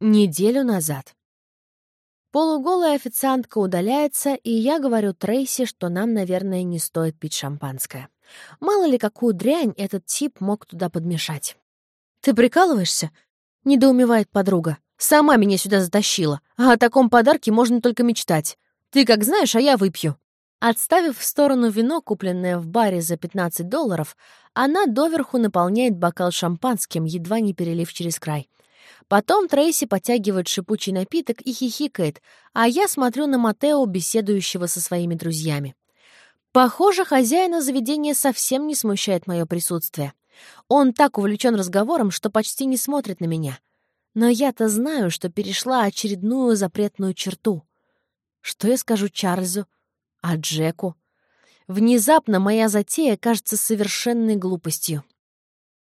Неделю назад. Полуголая официантка удаляется, и я говорю Трейси, что нам, наверное, не стоит пить шампанское. Мало ли, какую дрянь этот тип мог туда подмешать. «Ты прикалываешься?» — недоумевает подруга. «Сама меня сюда затащила, а о таком подарке можно только мечтать. Ты как знаешь, а я выпью». Отставив в сторону вино, купленное в баре за 15 долларов, она доверху наполняет бокал шампанским, едва не перелив через край. Потом Трейси подтягивает шипучий напиток и хихикает, а я смотрю на Матео, беседующего со своими друзьями. Похоже, хозяина заведения совсем не смущает мое присутствие. Он так увлечен разговором, что почти не смотрит на меня. Но я-то знаю, что перешла очередную запретную черту. Что я скажу Чарльзу? А Джеку? Внезапно моя затея кажется совершенной глупостью.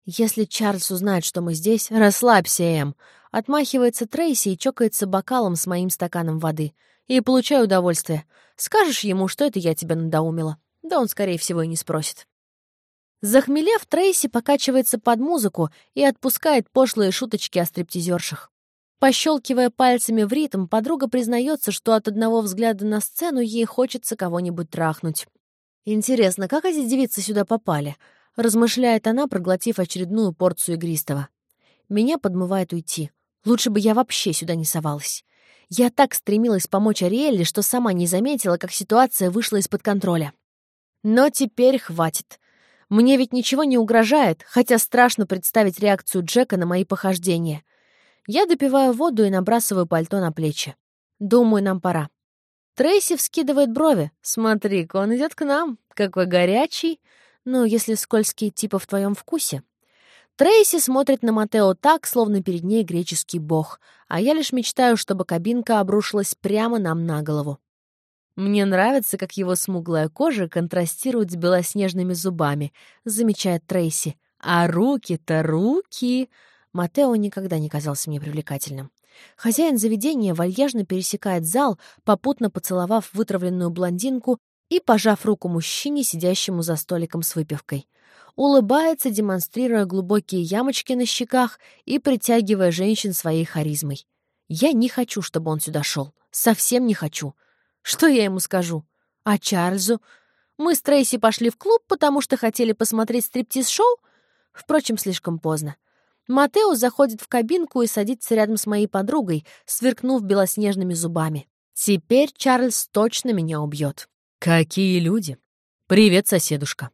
«Если Чарльз узнает, что мы здесь, расслабься, Эм!» Отмахивается Трейси и чокается бокалом с моим стаканом воды. И получаю удовольствие. Скажешь ему, что это я тебя надоумила. Да он, скорее всего, и не спросит. Захмелев, Трейси покачивается под музыку и отпускает пошлые шуточки о стриптизершах. Пощелкивая пальцами в ритм, подруга признается, что от одного взгляда на сцену ей хочется кого-нибудь трахнуть. Интересно, как эти девицы сюда попали? — размышляет она, проглотив очередную порцию игристого. «Меня подмывает уйти. Лучше бы я вообще сюда не совалась. Я так стремилась помочь Ариэле, что сама не заметила, как ситуация вышла из-под контроля. Но теперь хватит. Мне ведь ничего не угрожает, хотя страшно представить реакцию Джека на мои похождения. Я допиваю воду и набрасываю пальто на плечи. Думаю, нам пора. Трейси вскидывает брови. «Смотри-ка, он идет к нам. Какой горячий!» Ну, если скользкие типа в твоем вкусе. Трейси смотрит на Матео так, словно перед ней греческий бог, а я лишь мечтаю, чтобы кабинка обрушилась прямо нам на голову. Мне нравится, как его смуглая кожа контрастирует с белоснежными зубами, замечает Трейси. А руки-то руки! Матео никогда не казался мне привлекательным. Хозяин заведения вальяжно пересекает зал, попутно поцеловав вытравленную блондинку и пожав руку мужчине, сидящему за столиком с выпивкой. Улыбается, демонстрируя глубокие ямочки на щеках и притягивая женщин своей харизмой. Я не хочу, чтобы он сюда шел. Совсем не хочу. Что я ему скажу? А Чарльзу? Мы с Трейси пошли в клуб, потому что хотели посмотреть стриптиз-шоу? Впрочем, слишком поздно. Матео заходит в кабинку и садится рядом с моей подругой, сверкнув белоснежными зубами. Теперь Чарльз точно меня убьет. «Какие люди! Привет, соседушка!»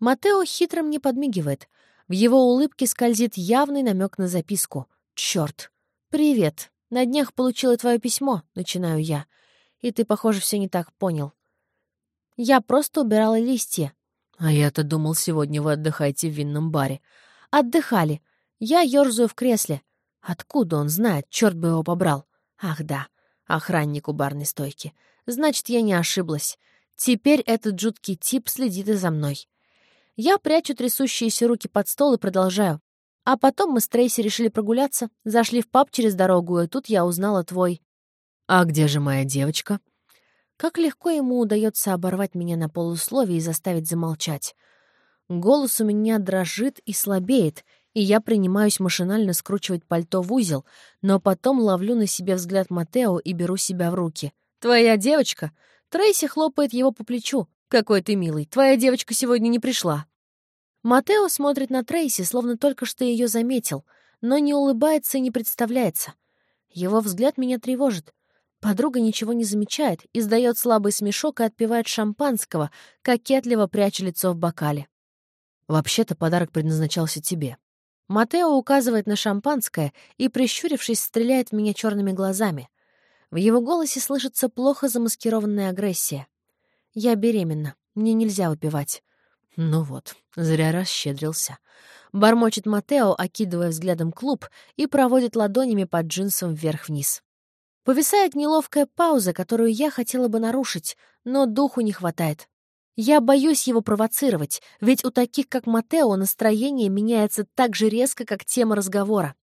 Матео хитро мне подмигивает. В его улыбке скользит явный намек на записку. «Черт! Привет! На днях получила твое письмо», — начинаю я. «И ты, похоже, все не так понял. Я просто убирала листья». «А я-то думал, сегодня вы отдыхаете в винном баре». «Отдыхали. Я ерзаю в кресле. Откуда он знает? Черт бы его побрал. Ах да, охранник у барной стойки. Значит, я не ошиблась. Теперь этот жуткий тип следит и за мной. Я прячу трясущиеся руки под стол и продолжаю. А потом мы с Трейси решили прогуляться, зашли в паб через дорогу, и тут я узнала твой... «А где же моя девочка?» Как легко ему удается оборвать меня на полусловие и заставить замолчать. Голос у меня дрожит и слабеет, и я принимаюсь машинально скручивать пальто в узел, но потом ловлю на себе взгляд Матео и беру себя в руки. «Твоя девочка? Трейси хлопает его по плечу. «Какой ты милый, твоя девочка сегодня не пришла». Матео смотрит на Трейси, словно только что ее заметил, но не улыбается и не представляется. Его взгляд меня тревожит. Подруга ничего не замечает, издает слабый смешок и отпивает шампанского, кокетливо пряча лицо в бокале. «Вообще-то подарок предназначался тебе». Матео указывает на шампанское и, прищурившись, стреляет в меня черными глазами. В его голосе слышится плохо замаскированная агрессия. «Я беременна. Мне нельзя выпивать». «Ну вот, зря расщедрился». Бормочет Матео, окидывая взглядом клуб, и проводит ладонями под джинсом вверх-вниз. Повисает неловкая пауза, которую я хотела бы нарушить, но духу не хватает. Я боюсь его провоцировать, ведь у таких, как Матео, настроение меняется так же резко, как тема разговора.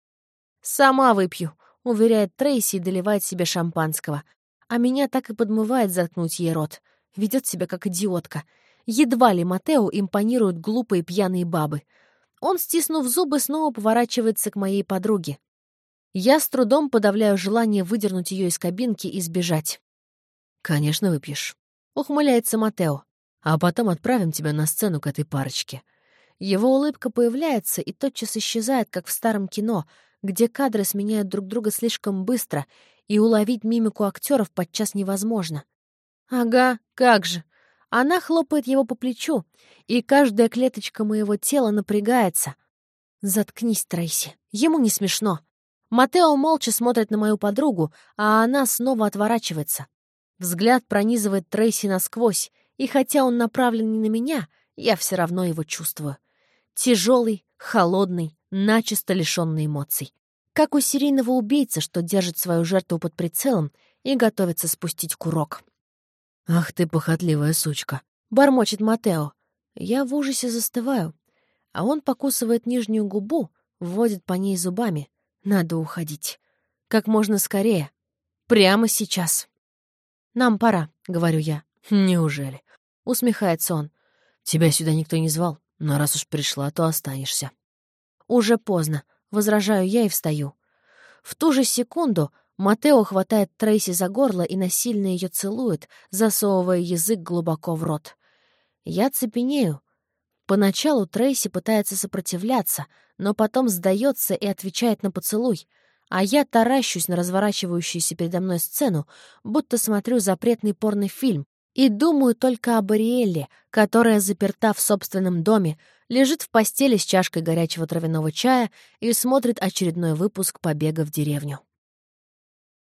«Сама выпью», уверяет Трейси и доливает себе шампанского. А меня так и подмывает заткнуть ей рот. Ведет себя как идиотка. Едва ли Матео импонируют глупые пьяные бабы. Он, стиснув зубы, снова поворачивается к моей подруге. Я с трудом подавляю желание выдернуть ее из кабинки и сбежать. «Конечно выпьешь», — ухмыляется Матео. «А потом отправим тебя на сцену к этой парочке». Его улыбка появляется и тотчас исчезает, как в старом кино, где кадры сменяют друг друга слишком быстро, и уловить мимику актеров подчас невозможно. Ага, как же. Она хлопает его по плечу, и каждая клеточка моего тела напрягается. Заткнись, Трейси, ему не смешно. Матео молча смотрит на мою подругу, а она снова отворачивается. Взгляд пронизывает Трейси насквозь, и хотя он направлен не на меня, я все равно его чувствую. Тяжелый, холодный, начисто лишенный эмоций. Как у серийного убийцы, что держит свою жертву под прицелом и готовится спустить курок. «Ах ты, похотливая сучка!» — бормочет Матео. Я в ужасе застываю, а он покусывает нижнюю губу, вводит по ней зубами. Надо уходить. Как можно скорее. Прямо сейчас. «Нам пора», — говорю я. «Неужели?» — усмехается он. «Тебя сюда никто не звал, но раз уж пришла, то останешься». «Уже поздно», — возражаю я и встаю. В ту же секунду Матео хватает Трейси за горло и насильно ее целует, засовывая язык глубоко в рот. Я цепенею. Поначалу Трейси пытается сопротивляться, но потом сдается и отвечает на поцелуй, а я таращусь на разворачивающуюся передо мной сцену, будто смотрю запретный порнофильм, и думаю только об Ариэле, которая заперта в собственном доме, лежит в постели с чашкой горячего травяного чая и смотрит очередной выпуск «Побега в деревню».